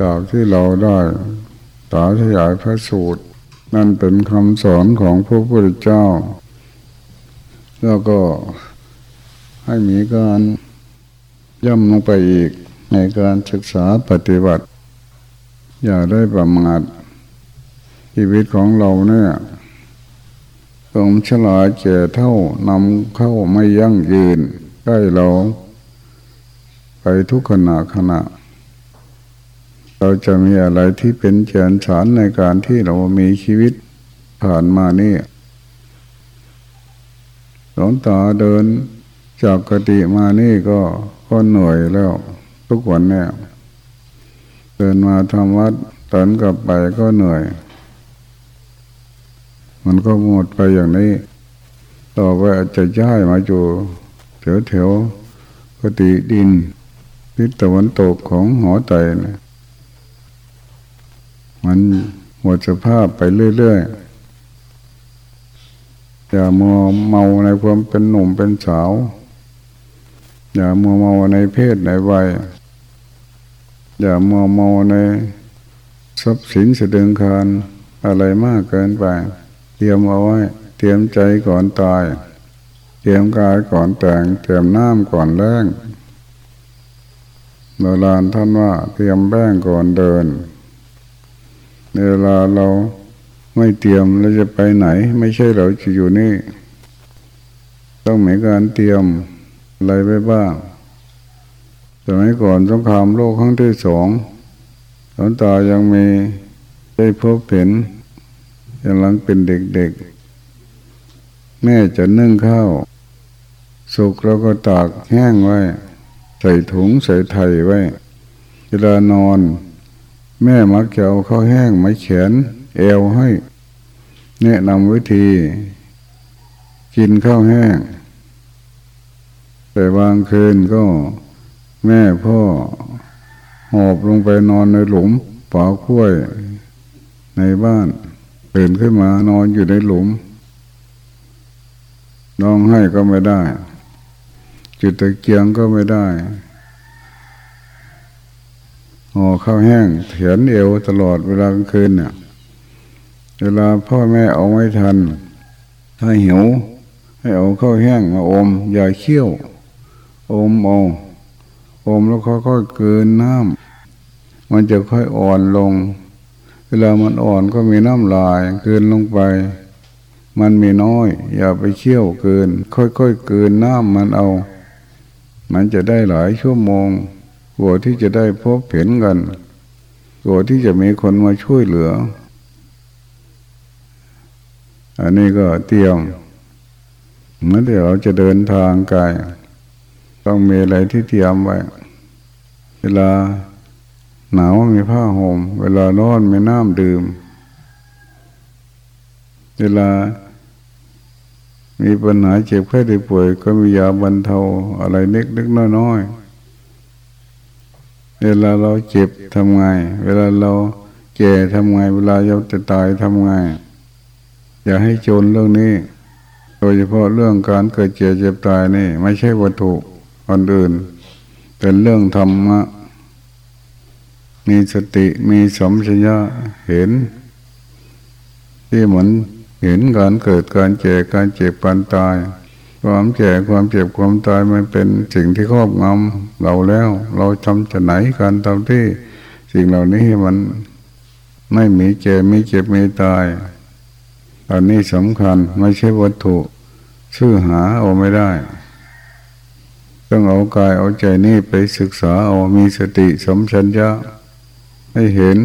จากที่เราได้สาธยายพระสูตร นั่นเป็นคำสอนของพระพุทธเจ้า แล้วก็ให้มีการย่ำลงไปอีกในการศึกษาปฏิบัติ อย่าได้ประมาทชีวิตของเราเนี่ยความฉลาดแก่เท่านำเข้าไม่ยั่งยืนใกล้เรา ไปทุกขณะขณะ เราจะมีอะไรที่เป็นเฉียนฉานในการที่เรามีชีวิตผ่านมานี่หลวงตาเดินจากกติมานี่ก็ก็เหนื่อยแล้ว ทุกวันเนี่ยเดินมาทำวัดตอนกลับไปก็เหนื่อย มันก็หมดไปอย่างนี้ ต่อไปจะย้ายมาอยู่แถวแถวกติดินทิศตะวันตกของหอไตนะ มันหมดสภาพไปเรื่อยๆ อย่ามัวเมาในความเป็นหนุ่มเป็นสาว อย่ามัวเมาในเพศในวัย อย่ามัวเมาในทรัพย์สินเสดึงคารอะไรมากเกินไป เตรียมเอาไว้ เตรียมใจก่อนตาย เตรียมกายก่อนแต่ง เตรียมน้ำก่อนแรงโบราณท่านว่าเตรียมแป้งก่อนเดิน เวลาเราไม่เตรียมเราจะไปไหน ไม่ใช่เราจะอยู่นี่ ต้องมีการเตรียมอะไรไปบ้างสมัยก่อนสงครามโลกครั้งที่สองตอนตายังมีได้พบเห็นกำลังเป็นเด็กๆ แม่จะนึ่งข้าวสุกแล้วก็ตากแห้งไว้ ใส่ถุงใส่ไถ่ไว้เวลานอน แม่มักจะเอาข้าวแห้งไมาเขียนเอวให้ แนะนำวิธี กินข้าวแห้ง แต่บางคืนก็แม่พ่อ หอบลงไปนอนในหลุมป่าคุ้ยในบ้านตื่นขึ้นมานอนอยู่ในหลุมนองให้ก็ไม่ได้ จุดตะเกียงก็ไม่ได้ ห่อข้าวแห้งเถียนเอวตลอดเวลากลางคืนเนี่ยเวลาพ่อแม่เอาไม่ทัน ถ้าหิว ให้เอาข้าวแห้งมาอม อย่าเคี่ยว อมเอาอมแล้วค่อยๆเกินน้ำมันจะค่อยอ่อนลง เวลามันอ่อนก็มีน้ำลายเกินลงไป มันมีน้อย อย่าไปเคี่ยวเกิน ค่อยๆเกินน้ำมันเอา มันจะได้หลายชั่วโมง กว่าที่จะได้พบเห็นกันกว่าที่จะมีคนมาช่วยเหลือ อันนี้ก็เตรียมเมื่อเดี๋ยวเราจะเดินทางไกลต้องมีอะไรที่เตรียมไว้ เวลาหนาวมีผ้าหม่ม เวลาร้อนมีน้ำดื่ม เวลามีปัญหาเจ็บแค่ได้ป่วย ก็มียาบรรเทาอะไรเล็กเล็กน้อยน้อย เวลาเราเจ็บทำไง เวลาเราแก่ทำไง เวลาเราจะตายทำไง อย่าให้จนเรื่องนี้ โดยเฉพาะเรื่องการเกิดเจ็บเจ็บตายนี่ ไม่ใช่วัตถุคนอื่น เป็นเรื่องธรรมะ มีสติมีสมชัญญะเห็น ที่เหมือนเห็นการเกิดการเจ็บการเจ็บปันตาย ความแก่ความเจ็บความตายมันเป็นสิ่งที่ครอบงำเราแล้ว เราทำจะไหนการทำที่สิ่งเหล่านี้มันไม่มีเจ็บมีเจ็บมีตายอันนี้สำคัญไม่ใช่วัตถุ ชื่อหาเอาไม่ได้ ต้องเอากายเอาใจนี่ไปศึกษาเอามีสติสมชัญญะให้เห็น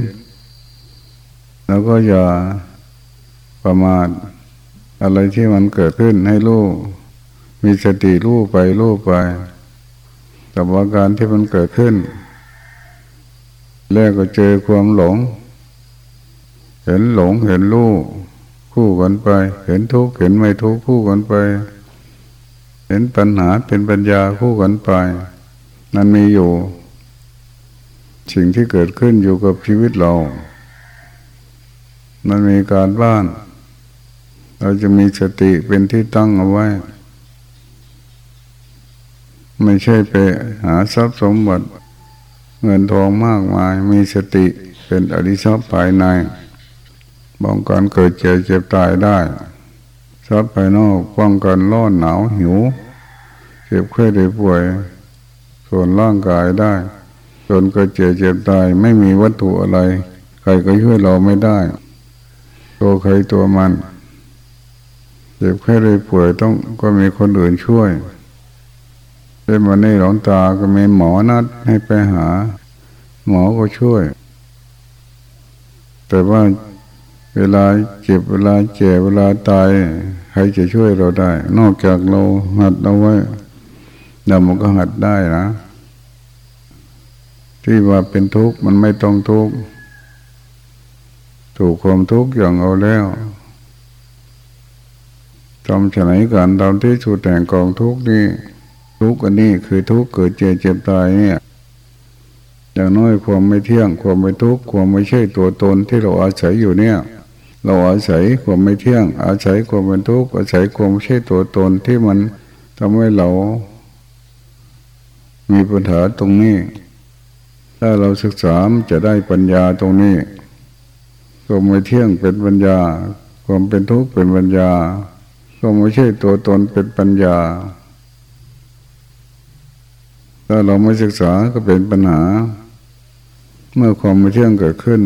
แล้วก็อย่าประมาทอะไรที่มันเกิดขึ้นให้รู้ มีสติรู้ไปรู้ไปกับอาการที่มันเกิดขึ้นแล้วก็เจอความหลง เห็นหลงเห็นรู้คู่กันไป เห็นทุกข์เห็นไม่ทุกข์คู่กันไป เห็นปัญหาเป็นปัญญาคู่กันไป นั่นมีอยู่ สิ่งที่เกิดขึ้นอยู่กับชีวิตเรา มันมีการบ้าน เราจะมีสติเป็นที่ตั้งเอาไว้ ไม่ใช่ไปหาทรัพย์สมบัติเงินทองมากมาย มีสติเป็นอริทรัพย์ภายในป้องกันเกิดเจ็บเจ็บตายได้ทรัพย์ภายนอกป้องกันร้อนหนาวหิว เจ็บไข้ได้ป่วย ส่วนร่างกายได้จนเกิดเจ็บเจ็บตายไม่มีวัตถุอะไร ใครก็ช่วยเราไม่ได้ ตัวใครตัวมัน เจ็บไข้ได้ป่วยต้องก็มีคนอื่นช่วย เป็นวันนี้หลวงตาก็มีหมอนัดให้ไปหา หมอก็ช่วย แต่ว่าเวลาเจ็บเวลาเจ็บเวลาตายใครจะช่วยเราได้ นอกจากเราหัดเอาไว้เรามันก็หัดได้นะ ที่ว่าเป็นทุกข์มันไม่ต้องทุกข์ถูกความทุกข์อย่างเอาแล้วทำฉะไหนกันตามที่สุดแห่งกองทุกข์นี่ ทุกข์อันนี้คือทุกข์เกิดเจ็บเจ็บตายเนี่ยอย่างน้อยความไม่เที่ยงความไม่ทุกข์ความไม่ใช่ตัวตนที่เราอาศัยอยู่เนี่ย เราอาศัยความไม่เที่ยง อาศัยความเป็นทุกข์อาศัยความไม่ใช่ตัวตนที่มันทำให้เรา มีปัญหาตรงนี้ ถ้าเราศึกษาจะได้ปัญญาตรงนี้ความไม่เที่ยงเป็นปัญญา ความเป็นทุกข์เป็นปัญญาความไม่ใช่ตัวตนเป็นปัญญา ถ้าเราไม่ศึกษาก็เป็นปัญหา เมื่อความไม่เที่ยงเกิดขึ้น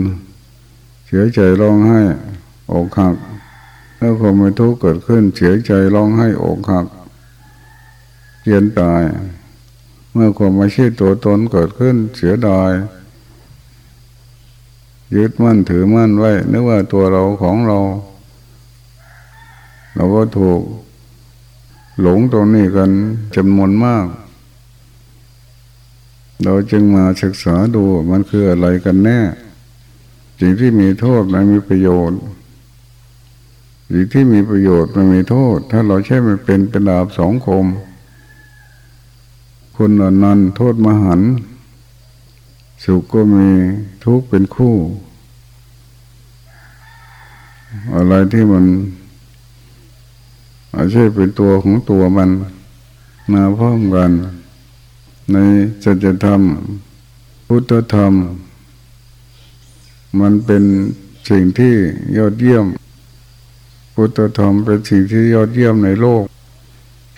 เสียใจร้องไห้อกหักเมื่อความไม่ทุกข์เกิดขึ้น เสียใจร้องไห้อกหักเกียนตาย เมื่อความไม่ใช่ตัวตนเกิดขึ้น เสียดายยึดมั่นถือมั่นไว้นึกว่าตัวเราของเรา เราก็ถูก หลงตรงนี้กันจำนวนมาก เราจึงมาศึกษาดูมันคืออะไรกันแน่ สิ่งที่มีโทษมันมีประโยชน์ สิ่งที่มีประโยชน์มันมีโทษ ถ้าเราใช้มันเป็นเป็นดาบสองคมคนอนันโทษมหัน สุขก็มีทุกข์เป็นคู่ อะไรที่มันอาจจะเป็นตัวของตัวมันมาพร้อมกัน ในสัจธรรม พุทธธรรม มันเป็นสิ่งที่ยอดเยี่ยม พุทธธรรมเป็นสิ่งที่ยอดเยี่ยมในโลก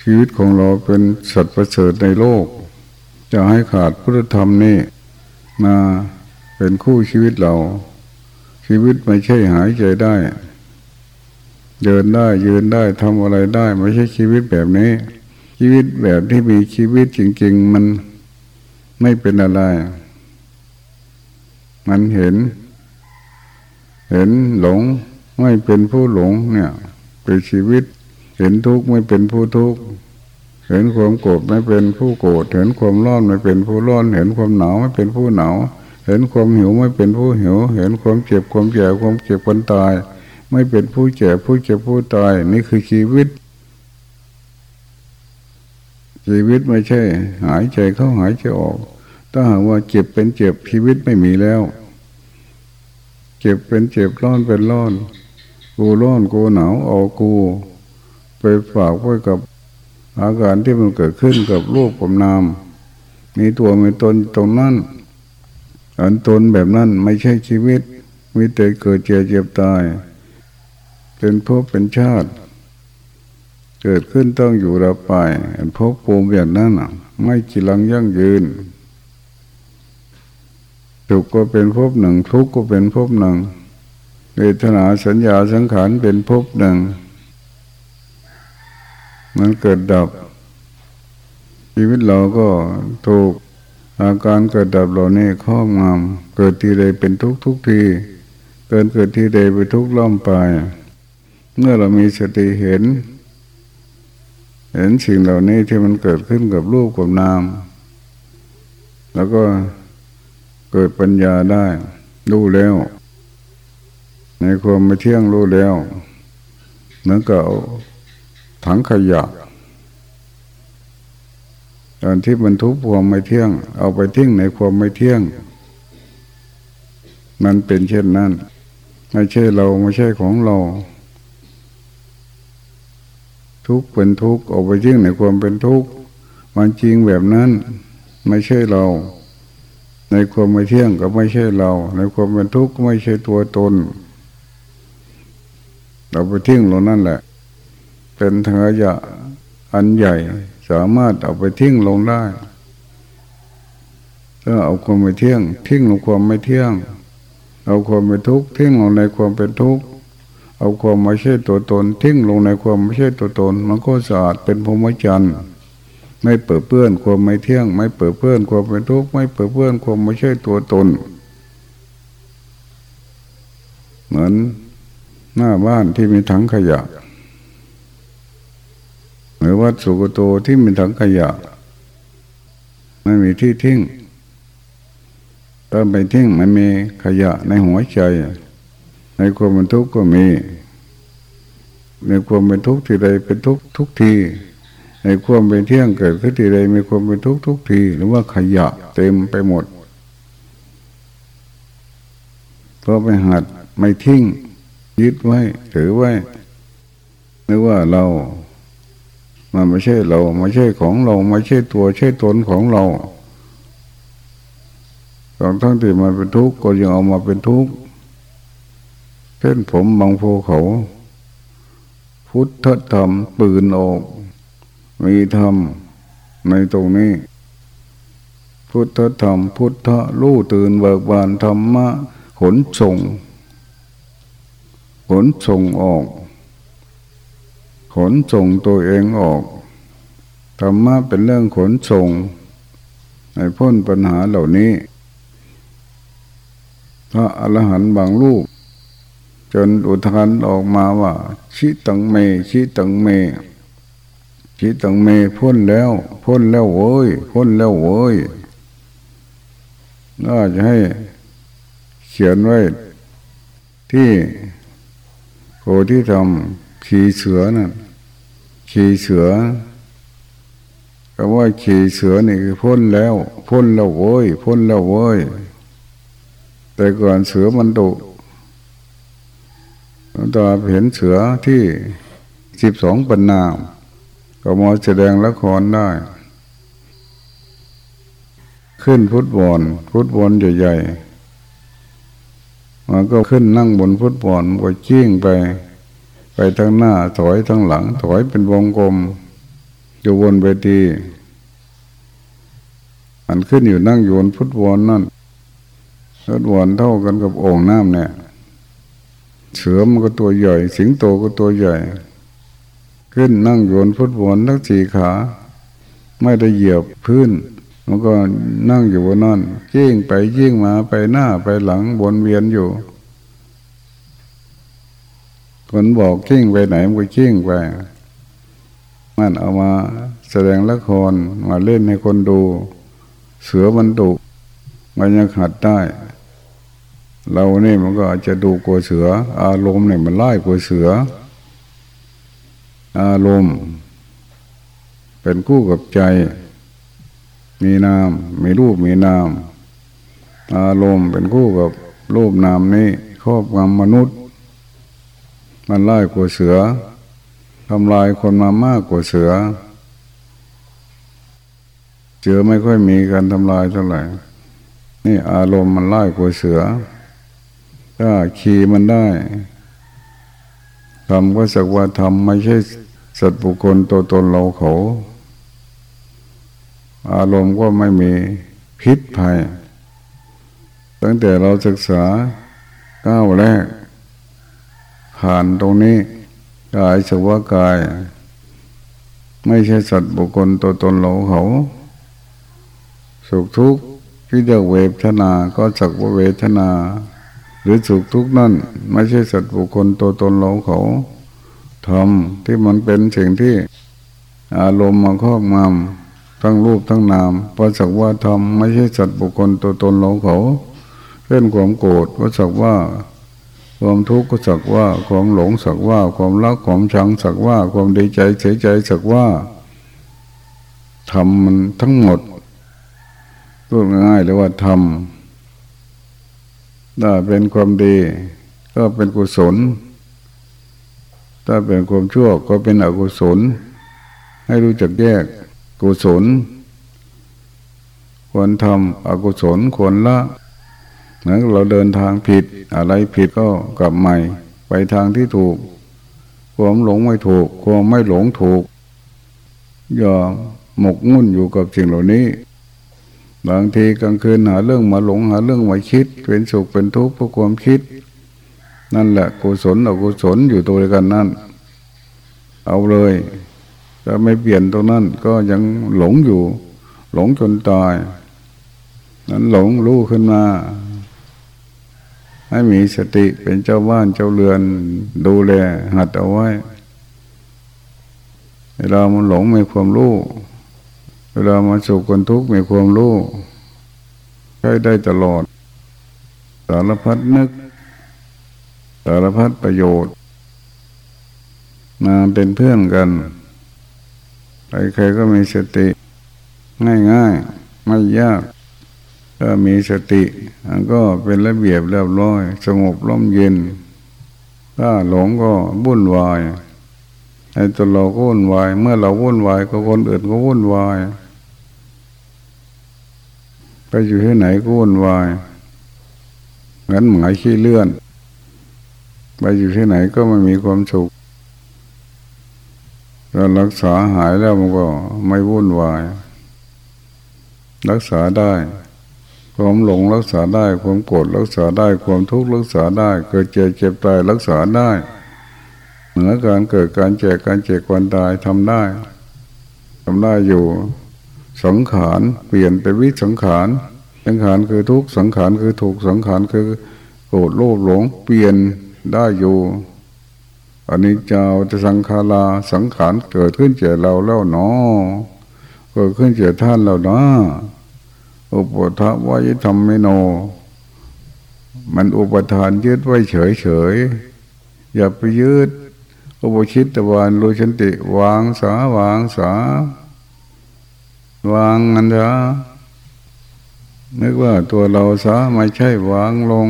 ชีวิตของเราเป็นสัตว์ประเสริฐในโลก จะให้ขาดพุทธธรรมนี่มาเป็นคู่ชีวิตเรา ชีวิตไม่ใช่หายใจได้ เดินได้ยืนได้ทำอะไรได้ ไม่ใช่ชีวิตแบบนี้ ชีวิตแบบที่มีชีวิตจริง ๆ มันไม่เป็นอะไร มันเห็น เห็นหลงไม่เป็นผู้หลงเนี่ยเป็นชีวิต เห็นทุกข์ไม่เป็นผู้ทุกข์เห็นความโกรธไม่เป็นผู้โกรธเห็นความร้อนไม่เป็นผู้ร้อน เห็นความหนาวไม่เป็นผู้หนาว เห็นความหิวไม่เป็นผู้หิว เห็นความเจ็บความแก่ความเจ็บความตาย ไม่เป็นผู้เจ็บผู้เจ็บผู้ตาย นี่คือชีวิต ชีวิตไม่ใช่ หายใจเข้าหายใจออก ถ้าหากว่าเจ็บเป็นเจ็บชีวิตไม่มีแล้ว เจ็บเป็นเจ็บร้อนเป็นร้อน กูร้อนกูหนาวเอากู ไปฝากไว้กับอาการที่มันเกิดขึ้นกับรูปกับนาม มีตัวมีตนตรงนั้น อันตนแบบนั้นไม่ใช่ชีวิต มีแต่เกิดเจ็บเจ็บตาย เป็นภพเป็นชาติ เกิดขึ้นต้องอยู่ระไปพบภูมิอย่างนั้นไม่จีรังยั่งยืนสุขก็เป็นภพหนึ่ง ทุกข์ก็เป็นภพหนึ่งเวทนาสัญญาสังขารเป็นภพหนึ่ง มันเกิดดับ ชีวิตเราก็ถูกอาการเกิดดับเหล่านี้ข้องงามเกิดทีใดเป็นทุกทุกที เกิดเกิดทีใดไปทุกล่อมไป เมื่อเรามีสติเห็น เห็นสิ่งเหล่านี้ที่มันเกิดขึ้นกับรูปกับนาม แล้วก็เกิดปัญญาได้รู้แล้ว ในความไม่เที่ยงรู้แล้วเหมือนกับถังขยะตอนที่มันทุกความไม่เที่ยง เอาไปทิ้งในความไม่เที่ยง มันเป็นเช่นนั้น ไม่ใช่เราไม่ใช่ของเรา ทุกข์เป็นทุกข์ออกไปยิ่งในความเป็นทุกข์มันจริงแบบนั้นไม่ใช่เรา ในความไม่เที่ยงก็ไม่ใช่เรา ในความเป็นทุกข์ก็ไม่ใช่ตัวตน เราไปทิ้งลงนั่นแหละ เป็นเถอยะอันใหญ่สามารถเอาไปทิ้งลงได้ถ้าเอาความไม่เที่ยง ทิ้งลงความไม่เที่ยง เอาความเป็นทุกข์ทิ้งลงในความเป็นทุกข์ เอาความไม่ใช่ตัวตนทิ้งลงในความไม่ใช่ตัวตน มันก็สะอาดเป็นพรหมจรรย์ไม่เปิดเปื้อนความไม่เที่ยง ไม่เปิดเปื้อนความเป็นทุกข์ไม่เปิดเปื้อนความไม่ใช่ตัวตน เหมือนหน้าบ้านที่มีถังขยะหรือวัดสุกโตที่มีถังขยะ ไม่มีที่ทิ้งถ้าไปทิ้งมันมีขยะในหัวใจ ในความเป็นทุกข์ก็มี ในความเป็นทุกข์ที่ใดเป็นทุกข์ทุกที ในความเป็นเที่ยงเกิดขึ้นที่ใดมีความเป็นทุกข์ทุกที หรือว่าขยะเต็มไปหมดเพราะไปหัดไม่ทิ้งยึดไว้ ถือไว้นึกว่าเรามันไม่ใช่เราไม่ใช่ของเราไม่ใช่ตัวใช่ตนของเราตอนทั้งที่มันเป็นทุกข์ก็ยังเอามาเป็นทุกข์ เช่นผมบางภูเขา พุทธธรรมปืนออก มีธรรมในตรงนี้ พุทธธรรม พุทธลู่ตื่นเบิกบานธรรมะขนส่ง ขนส่งออก ขนส่งตัวเองออกธรรมะเป็นเรื่องขนส่งในพ้นปัญหาเหล่านี้พระอรหันต์บางรูป จนอุทานออกมาว่า ชิตังเม ชิตังเม ชิตังเมพ้นแล้ว พ้นแล้วโว้ย พ้นแล้วโว้ยน่าจะให้เขียนไว้ ที่โคที่ทำขี่เสือนะ่ะขี่เสือก็ว่าขี่เสือนี่คือพ้นแล้ว พ้นแล้วโว้ย พ้นแล้วโว้ย แต่ก่อนเสือมันดุ ตอนเห็นเสือที่สิบสองปันนาก็มาแสดงละครได้ ขึ้นฟุตบอลฟุตบอลใหญ่ๆมันก็ขึ้นนั่งบนฟุตบอลก็จิ้งไป ไปทางหน้าถอยทางหลัง ถอยเป็นวงกลม อยู่บนเวทีมันขึ้นอยู่นั่งอยู่บนฟุตบอลนั่นรถวนเท่ากันกับโอ่งน้ำเนี่ย เสือมันก็ตัวใหญ่ สิงโตก็ตัวใหญ่ ขึ้นนั่งโยนฟุตบอลทั้งสี่ขา ไม่ได้เหยียบพื้น มันก็นั่งอยู่บนนั่นยิ่งไปยิ่งมาไปหน้าไปหลังวนเวียนอยู่ คนบอกกิ้งไปไหนมันก็กิ้งไปมันเอามาแสดงละครมาเล่นให้คนดู เสือมันดุมันยังหัดได้ เราเนี่ยมันก็อาจจะดูกลัวเสือ อารมณ์เนี่ยมันไล่กลัวเสือ อารมณ์เป็นคู่กับใจ มีนาม มีรูปมีนาม อารมณ์เป็นคู่กับรูปนามนี้ครอบงำมนุษย์ มันไล่กลัวเสือทำลายคนมามากกว่าเสือ เสือไม่ค่อยมีการทำลายเท่าไหร่ นี่อารมณ์มันไล่กลัวเสือ ถ้าขี่มันได้ทำก็สักว่าทำไม่ใช่สัตว์บุคคลตัวตนเราเขา อารมณ์ก็ไม่มีพิษภัย ตั้งแต่เราศึกษาก้าวแรก ผ่านตรงนี้กายสักว่ากาย ไม่ใช่สัตว์บุคคลตัวตนเราเขา สุขทุกข์ที่จะเวทนา ก็สักว่าเวทนา หรือสุขทุกข์นั่น ไม่ใช่สัตว์บุคคลตัวตนเราเขาทำที่มันเป็นสิ่งที่อารมณ์มาครอบงำทั้งรูปทั้งนามเพราะสักว่าทำไม่ใช่สัตว์บุคคลตัวตนเราเขาเช่นความโกรธก็สักว่าความทุกข์ก็สักว่า ความหลงสักว่า ความรักความชังสักว่า ความดีใจเสียใจสักว่าทำมันทั้งหมดพูดง่ายๆเลยว่าทำ ถ้าเป็นความดี ก็เป็นกุศล ถ้าเป็นความชั่วก็เป็นอกุศล ให้รู้จักแยกกุศลควรทำอกุศลควรละเหมือนเราเดินทางผิด อะไรผิดก็กลับใหม่ ไปทางที่ถูก ความหลงไม่ถูก ความไม่หลงถูก อย่าหมกมุ่นอยู่กับสิ่งเหล่านี้ บางทีกลางคืนหาเรื่องมาหลงหาเรื่องมาคิด เป็นสุขเป็นทุกข์เพราะความคิด นั่นแหละกุศลอกุศลอยู่ตัวกันนั่น เอาเลยถ้าไม่เปลี่ยนตรงนั้นก็ยังหลงอยู่ หลงจนตาย นั้นหลงรู้ขึ้นมาให้มีสติเป็นเจ้าบ้านเจ้าเรือนดูแลหัดเอาไว้เวลามันหลงมีความรู้ เวลามันสุขคนทุกข์มีความรู้ใช้ได้ตลอด สารพัดนึก สารพัดประโยชน์ มาเป็นเพื่อนกันใครๆก็มีสติ ง่ายๆ ไม่ยาก ถ้ามีสติมันก็เป็นระเบียบเรียบร้อย สงบร่มเย็น ถ้าหลงก็วุ่นวายไอ้ตัวเราก็วุ่นวาย เมื่อเราวุ่นวายก็คนอื่นก็วุ่นวาย ไปอยู่ที่ไหนก็วุ่นวายงั้นหมายขี้เลื่อน ไปอยู่ที่ไหนก็ไม่มีความสุขถ้ารักษาหายแล้วมันก็ไม่วุ่นวาย รักษาได้ ความหลงรักษาได้ ความโกรธรักษาได้ ความทุกข์รักษาได้ เกิดเจ็บเจ็บตายรักษาได้ เหนือการเกิดการเจ็บการเจ็บการตายทำได้ทำได้อยู่ สังขารเปลี่ยนเป็นวิสังขาร สังขารคือทุกสังขารคือถูกสังขารคือโกรธโลภหลงเปลี่ยนได้อยู่อันนี้เจ้าจะสังขาราสังขารเกิดขึ้นเจเราแล้วเนาะเกิดขึ้นเจท่านแล้วนะอุปทวายธรรมไม่โน มันอุปทานยึดไว้เฉยเฉยอย่าไปยึดอุปชิตตะวานโลชันติวางสาวางสา วางอันเถอะนึกว่าตัวเราสาไม่ใช่วางลง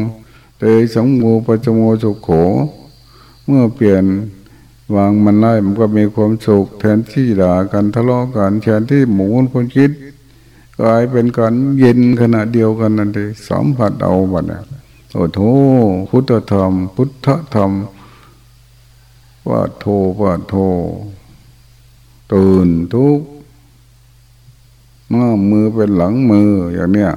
เตยสังมูปจโมสุขโข เมื่อเปลี่ยนวางมันได้มันก็มีความสุขแทนที่ด่ากันทะเลาะกันแทนที่หมุนคนคิดกลายเป็นการเย็นขณะเดียวกันนั่นเองสัมผัสเอาบัดนะโอ้โหพุทธธรรม พุทธธรรมว่าโทว่าโทตื่นทุก มือมือเป็นหลังมืออย่างเนี้ย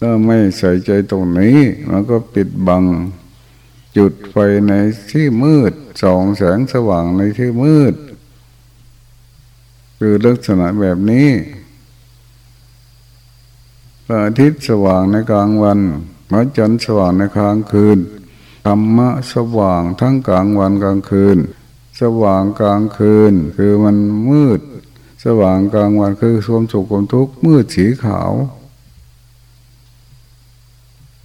ถ้าไม่ใส่ใจตรงนี้มันก็ปิดบัง จุดไฟในที่มืดส่องแสงสว่างในที่มืด คือลักษณะแบบนี้พระอาทิตย์สว่างในกลางวันพระจันทร์สว่างในกลางคืนธรรมะสว่างทั้งกลางวันกลางคืน สว่างกลางคืนคือมันมืด สว่างกลางวันคือความสุขความทุกข์มืดสีขาว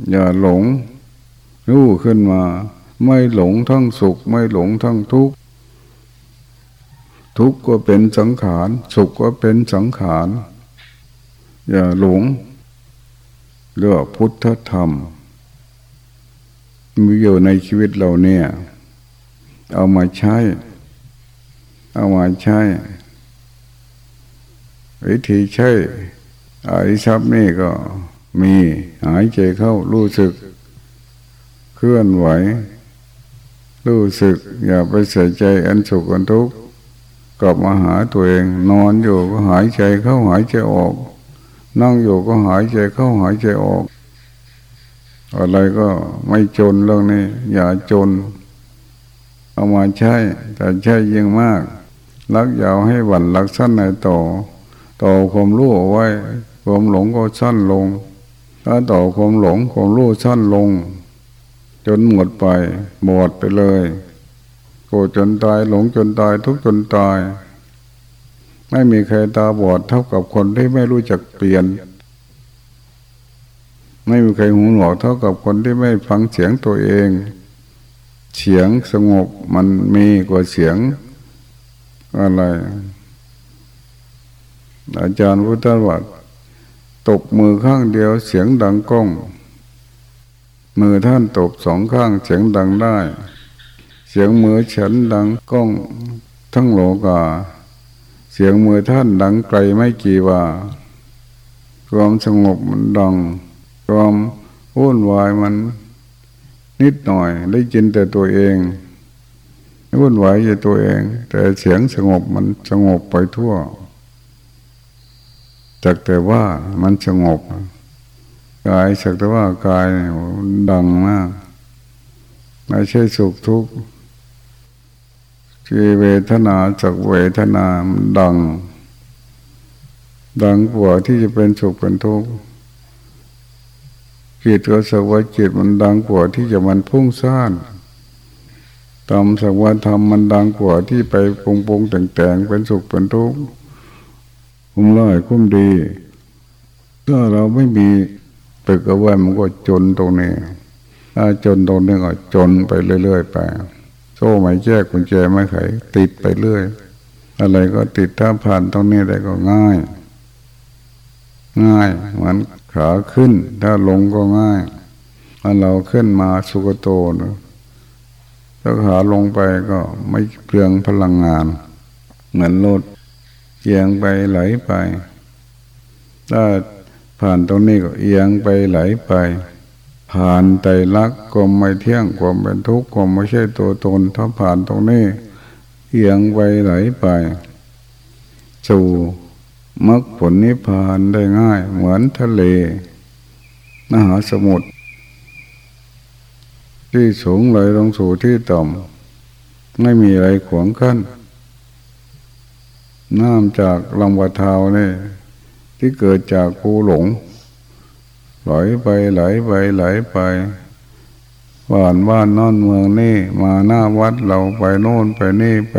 อย่าหลงรู้ขึ้นมา ไม่หลงทั้งสุข ไม่หลงทั้งทุกข์ทุกข์ก็เป็นสังขาร สุขก็เป็นสังขาร อย่าหลงเรื่องพุทธธรรม มีอยู่ในชีวิตเราเนี่ย เอามาใช้ เอามาใช้ วิธีใช้อริชับนี่ก็มีหายใจเข้ารู้สึก เคลื่อนไหว รู้สึก อย่าไปใส่ใจอันสุขอันทุกข์กลับมาหาตัวเอง นอนอยู่ก็หายใจเข้าหายใจออก นั่งอยู่ก็หายใจเข้าหายใจออก อะไรก็ไม่จนเรื่องนี้ อย่าจน เอามาใช้แต่ใช้ยิ่งมากรักยาวให้หวันรักสั้นในต่อ ต่อความรู้เอาไว้ ความหลงก็สั้นลง ถ้าต่อความหลงความรู้สั้นลง จนหมดไปหมดไปเลยโกรธจนตายหลงจนตายทุกจนตาย ไม่มีใครตาบอดเท่ากับคนที่ไม่รู้จักเปลี่ยน ไม่มีใครหูหนวกเท่ากับคนที่ไม่ฟังเสียงตัวเอง เสียงสงบมันมีกว่าเสียงอะไร อาจารย์พุทธวัตรตกมือข้างเดียวเสียงดังก้อง มือท่านตบสองข้างเสียงดังได้ เสียงมือฉันดังก้อง ทั้งโลกา เสียงมือท่านดังไกลไม่กี่ว่าคความสงบมันดังความวุ่นวายมันนิดหน่อยได้ยินแต่ตัวเองวุ่นวายอยู่ตัวเอง แต่เสียงสงบมันสงบไปทั่ว จากแต่ว่ามันสงบกายสักแต่ว่ากายดังมากไม่ใช่สุขทุกข์ที่เวทนาจากเวทนาดัง ดังกว่าที่จะเป็นสุขเป็นทุกข์จิตก็สักว่าจิตมันดังกว่าที่จะมันพุ่งซ่านทำสักว่าทำมันดังกว่าที่ไปปรุงปรุงแต่งแต่งเป็นสุขเป็นทุกข์ คุ้มร้อยคุ้มดี ถ้าเราไม่มีตึกเอาไว้มันก็จนตรงนี้ถ้าจนตรงนี้ก็จนไปเรื่อยๆไปโซ่ไม่แจกกุญแจไม่ไข ติดไปเรื่อย อะไรก็ติดถ้าผ่านตรงนี้ได้ก็ง่าย ง่ายเหมือนขาขึ้น ถ้าลงก็ง่ายถ้าเราขึ้นมาสุกโตนะถ้าขาลงไปก็ไม่เปลืองพลังงาน เหมือนรถ เอียงไปไหลไปถ้าผ่านตรงนี้ก็เอียงไปไหลไป ผ่านใจรักก็ไม่เที่ยงความเป็นทุกข์ก็ไม่ใช่ตัวตน ถ้าผ่านตรงนี้ เอียงไปไหลไป สู่มรรคผลนิพพานได้ง่าย เหมือนทะเลมหาสมุทรที่สูงเลยลงสู่ที่ต่ำไม่มีอะไรขวางกั้น น้ำจากลำวะเทาเนี่ ที่เกิดจากภูหลงไหลไปไหลไปไหลไปบ้านบ้านนอนเมืองนี่ มาหน้าวัดเราไปโน่นไปนี่ไป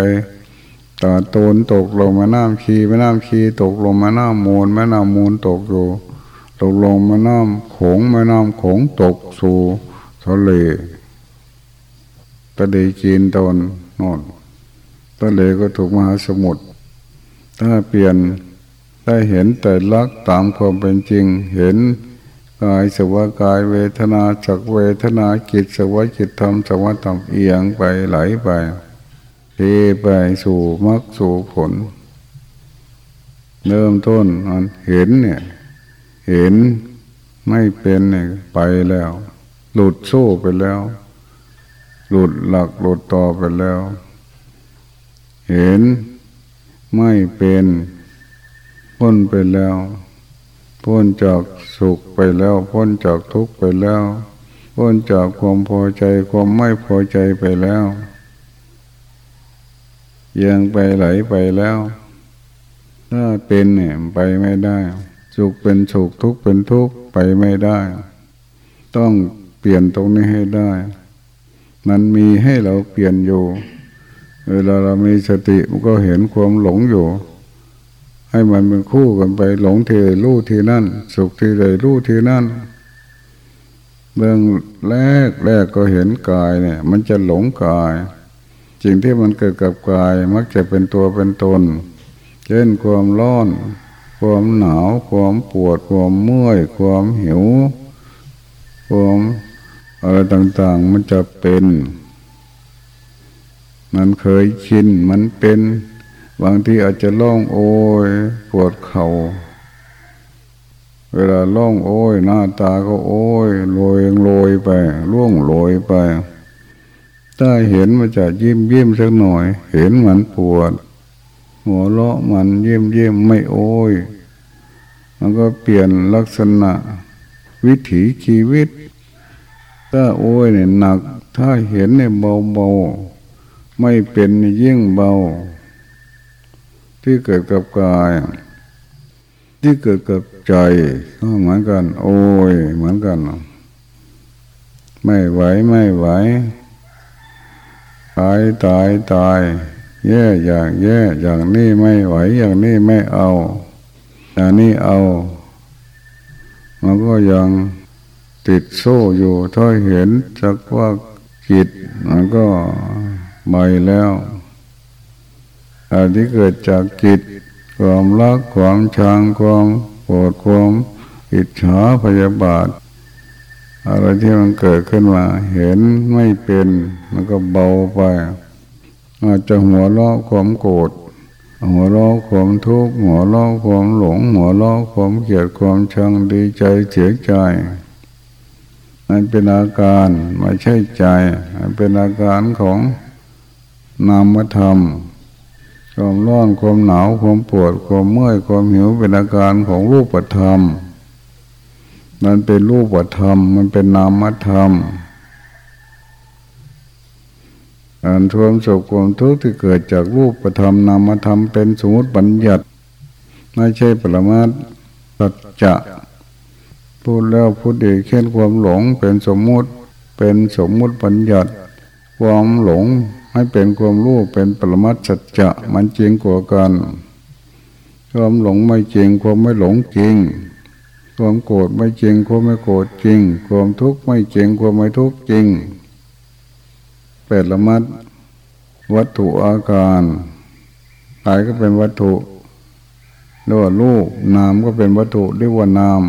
ตาโตนตกลงมาน้ำขีแม่น้ำขีตกลงมาน้ำมูลแม่น้ำมูลตกอยู่ตกลงมาน้ำโขงแม่น้ำโขงตกสู่ทะเลทะเลจีนตอนโน่นทะเลก็ถูกมหาสมุทร ถ้าเปลี่ยนได้เห็นแต่ลักตามความเป็นจริง เห็นกายสวากายเวทนาจักเวทนาจิตสวาจิตธรรมสวาธรรมเอียงไปไหลไปเทไปสู่มรรคสู่ผล เริ่มต้นมันเห็นเนี่ยเห็นไม่เป็นเนี่ยไปแล้ว หลุดโซ่ไปแล้ว หลุดหลักหลุดต่อไปแล้ว เห็น ไม่เป็นพ้นไปแล้ว พ้นจากสุขไปแล้ว พ้นจากทุกข์ไปแล้ว พ้นจากความพอใจความไม่พอใจไปแล้วยังไปไหลไปแล้ว ถ้าเป็นเนี่ยไปไม่ได้ สุขเป็นสุขทุกข์เป็นทุกข์ไปไม่ได้ ต้องเปลี่ยนตรงนี้ให้ได้ มันมีให้เราเปลี่ยนอยู่ เวลาเรามีสติมันก็เห็นความหลงอยู่ ให้มันเป็นคู่กันไปหลงทีรู้ทีนั่น สุขทีใดรู้ทีนั่นเบื้องแรกแรกก็เห็นกายเนี่ย มันจะหลงกายสิ่งที่มันเกิดกับกายมักจะเป็นตัวเป็นตน เช่นความร้อน ความหนาว ความปวด ความเมื่อย ความหิว ความอะไรต่างๆ มันจะเป็น มันเคยชินมันเป็น บางทีอาจจะล่องโอยปวดเขา่าเวลาล่องโอยหน้าตาก็โอยโรยโรยไปล่วงโรยไปถ้าเห็นมันจะยิ้มยิ้มสักหน่อย เห็นมันปวด หัวเราะมันเยี่ยมยี่ยมไม่โอยมันก็เปลี่ยนลักษณะ วิถีชีวิต ถ้าโอยเนี่ยหนัก ถ้าเห็นเนี่ยเบาเบา ไม่เป็นยิ่งเบา ที่เกิดกับกาย ที่เกิดกับใจก็เหมือนกัน โอ้ย เหมือนกัน ไม่ไหวไม่ไหวตายตายตาย แย่อย่างแย่อย่างนี้ไม่ไหวอย่างนี้ไม่เอาอย่างนี้เอา มันก็ยังติดโซ่อยู่ถ้าเห็นจักว่าจิตมันก็ ใบแล้วอันที่เกิดจากจิตความรักความชังความโกรธความอิจฉาพยาบาท อะไรที่มันเกิดขึ้นมาเห็นไม่เป็นมันก็เบาไป อาจจะหัวเราะความโกรธหัวเราะความทุกข์หัวเราะความหลง หัวเราะความเกลียดความชังดีใจเสียใจมันเป็นอาการไม่ใช่ใจมันเป็นอาการของ นามธรรม ความร้อนความหนาวความปวดความเมื่อยความหิวเป็นอาการของรูปธรรมมันเป็นรูปธรรม มันเป็นนามธรรมการทวมสุขความทุกข์ที่เกิดจากรูปธรรมนามธรรมเป็นสมมติบัญญัติไม่ใช่ปรมาสัจจะพูดแล้วพูดอีกเช่นความหลงเป็นสมมุติเป็นสมมุติบัญญัติ ความหลง ให้เป็นความรู้เป็นปรมัตสัจจะมันจริงกว่ากันความหลงไม่จริงความไม่หลงจริง ความโกรธไม่จริงความไม่โกรธจริง ความทุกข์ไม่จริงความไม่ทุกข์จริงเป็ดละมัดวัตถุอาการกายก็เป็นวัตถุเรียกว่ารูปนามก็เป็นวัตถุเรียกว่านาม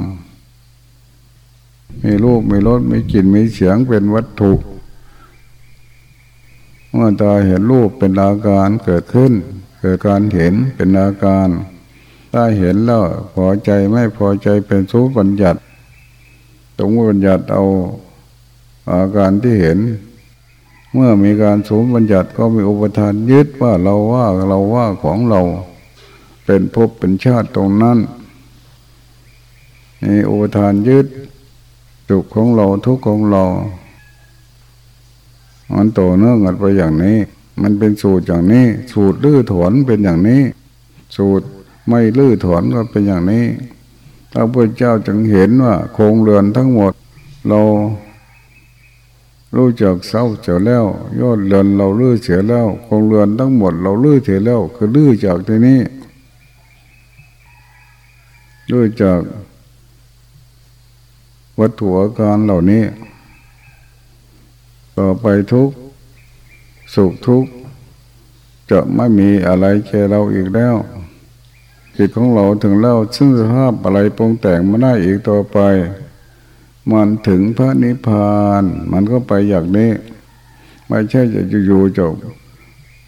มีรูปมีรสมีกลิ่นมีเสียงเป็นวัตถุ เมื่อตาเห็นรูปเป็นอาการเกิดขึ้น เกิดการเห็นเป็นอาการถ้าเห็นแล้วพอใจไม่พอใจเป็นสูบัญญัติตรงบัญญัติเอาอาการที่เห็น เมื่อมีการสูบัญญัติก็มีอุปทานยึดว่าเราว่าเราว่าของเรา เป็นภพเป็นชาติตรงนั้นมีอุปทานยึดสุขของเราทุกข์ของเรา มันโตเนื่องกันไปอย่างนี้ มันเป็นสูตรอย่างนี้ สูตรลื้อถอนเป็นอย่างนี้ สูตรไม่ลื้อถอนก็เป็นอย่างนี้พระพุทธเจ้าจึงเห็นว่า โครงเรือนทั้งหมด เรารู้จักเศร้าเสียแล้วยอดเรือนเราลื้อเสียแล้วโครงเรือนทั้งหมด เราลื้อเสียแล้ว คือลื้อจากที่นี้ลื้อจากวัตถุอาการเหล่านี้ ต่อไปทุกสุขทุกจะไม่มีอะไรแค่เราอีกแล้วจิตของเราถึงแล้วซึ่งสภาพอะไรปรงแต่งไมาได้อีกต่อไป มันถึงพระนิพพาน มันก็ไปอย่างนี้ ไม่ใช่จะอยู่ๆจะ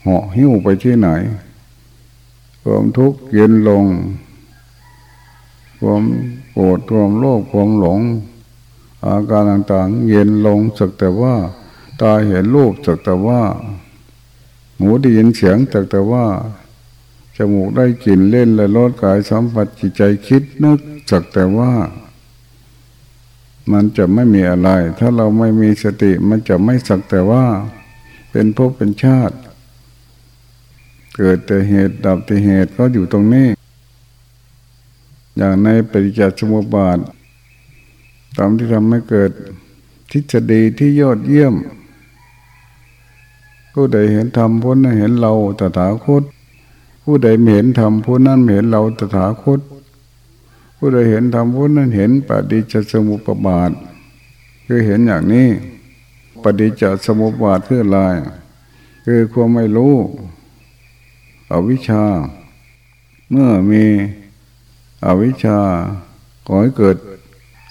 เหาะหิ้วไปที่ไหน ความทุกข์เย็นลง ความโกรธความโลภความหลง อาการต่างๆ เย็นลงสักแต่ว่า ตาเห็นรูปสักแต่ว่า หูได้ยินเสียงสักแต่ว่า จมูกได้กลิ่นเล่นและรสกายสัมผัสจิตใจคิดนึกสักแต่ว่า มันจะไม่มีอะไร ถ้าเราไม่มีสติมันจะไม่สักแต่ว่า เป็นภพเป็นชาติ เกิดแต่เหตุดับแต่เหตุก็อยู่ตรงนี้ อย่างในปริจจสมุปบาทตามที่ทำให้เกิดทฤษฎีที่ยอดเยี่ยม ผู้ใดเห็นธรรมผู้นั้นเห็นเราตถาคต ผู้ใดเห็นธรรมผู้นั้นเห็นเราตถาคต ผู้ใดเห็นธรรมผู้นั้นเห็นปฏิจจสมุปบาท คือเห็นอย่างนี้ปฏิจจสมุปบาทคืออะไรคือความไม่รู้อวิชชา เมื่อมีอวิชชาก่อให้เกิด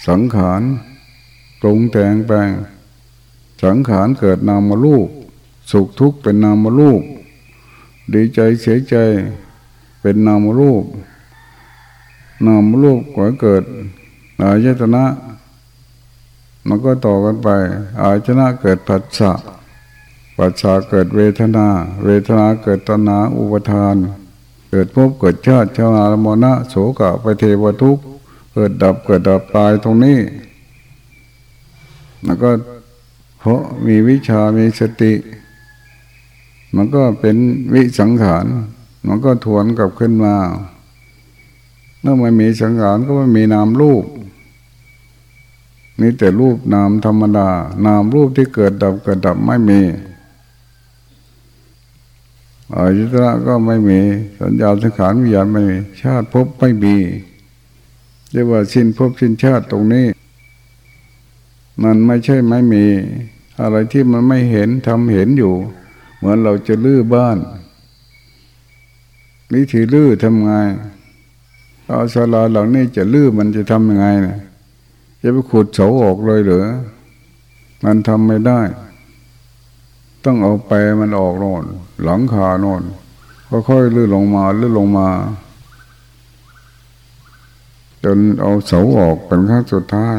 สังขารปรุงแต่งแปลงสังขารเกิดนามรูป สุขทุกข์เป็นนามรูป ดีใจเสียใจเป็นนามรูป นามรูปก็เกิดอายตนะ มันก็ต่อกันไป อายตนะเกิดปัจฉะปัจฉะเกิดเวทนา เวทนาเกิดตนาอุปทาน เกิดภพเกิดชาติชาลมณะโสกะไปเทวทุกข์เกิดดับเกิดดับตายตรงนี้ แล้วก็เพราะมีวิชามีสติ มันก็เป็นวิสังขาร มันก็ทวนกลับขึ้นมา เมื่อไม่มีสังขารก็ไม่มีนามรูปนี่แต่รูปนามธรรมดา นามรูปที่เกิดดับเกิดดับไม่มีอายุตระก็ไม่มี สัญญาสังขารวิญญาณไม่มีชาติภพไม่มีเรียกว่าสิ้นภพสิ้นชาติตรงนี้ มันไม่ใช่ไม่มี อะไรที่มันไม่เห็นทำเห็นอยู่ มือนเราจะลื้อบ้านวิธีลื้อทำไงเอาศาลาเหล่านี้จะลื้อมันจะทำยังไงนะจะไปขุดเสาออกเลยเหรือมันทำไม่ได้ ต้องเอาไปมันออกโน่นหลังคาโน่นค่อยๆลื่นลงมาลื่นลงมาจนเอาเสาออกเป็นครั้งสุดท้าย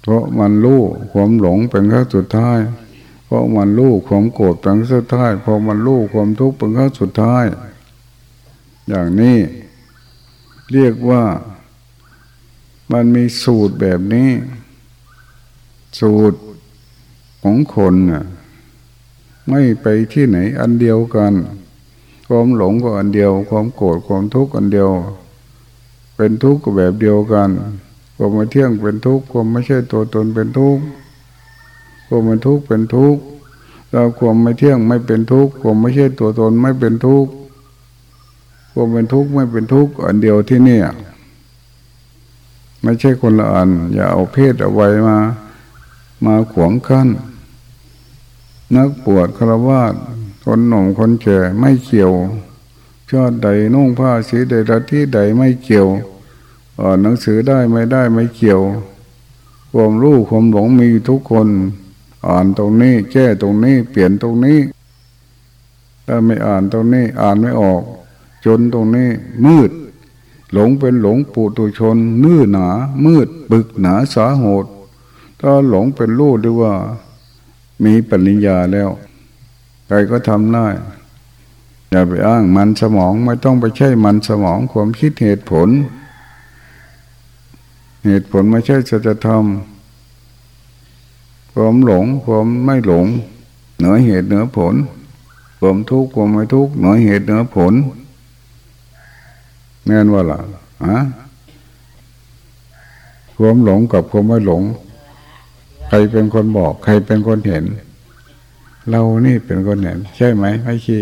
เพราะมันรู้ความหลงเป็นครั้งสุดท้าย ราะมันรู้ความโกรธเป็นครั้งสุดท้ายเพราะมันรู้ความทุกข์เป็นครั้งสุดท้าย อย่างนี้เรียกว่ามันมีสูตรแบบนี้ สูตรของคนน่ะไม่ไปที่ไหนอันเดียวกัน ความหลงก็อันเดียว ความโกรธความทุกข์อันเดียว เป็นทุกข์ก็แบบเดียวกันความไม่เที่ยงเป็นทุกข์ความไม่ใช่ตัวตนเป็นทุกข์ ความเป็นทุกข์เป็นทุกข์แล้วความไม่เที่ยงไม่เป็นทุกข์ความไม่ใช่ตัวตนไม่เป็นทุกข์ความเป็นทุกข์ไม่เป็นทุกข์อันเดียวที่เนี่ยไม่ใช่คนละอัน อย่าเอาเพศเอาไว้มา มาขวงขั้น นักปวดคารวาสคนหนุ่มคนแก่ไม่เกี่ยวชาติใดนุ่งผ้าสีใดละที่ใดไม่เกี่ยวอ่านหนังสือได้ไม่ได้ไม่เกี่ยว ความรู้ความหลงมีทุกคน อ่านตรงนี้ แก้ตรงนี้ เปลี่ยนตรงนี้ ถ้าไม่อ่านตรงนี้ อ่านไม่ออก จนตรงนี้ มืด หลงเป็นหลงปุตุชนนื้อหนา มืด ปึกหนาสาโหดถ้าหลงเป็นรู้หรือว่า มีปัญญาแล้ว ใครก็ทำได้อย่าไปอ้างมันสมองไม่ต้องไปใช้มันสมองความคิดเหตุผล เหตุผลไม่ใช่จะจะทำ ความหลงความไม่หลง เหนือเหตุเหนือผลความทุกข์ความไม่ทุกข์เหนือเหตุเหนือผลแน่นว่าล่ะฮะความหลงกับความไม่หลง ใครเป็นคนบอก ใครเป็นคนเห็น เรานี่เป็นคนเห็น ใช่ไหมไม่ชี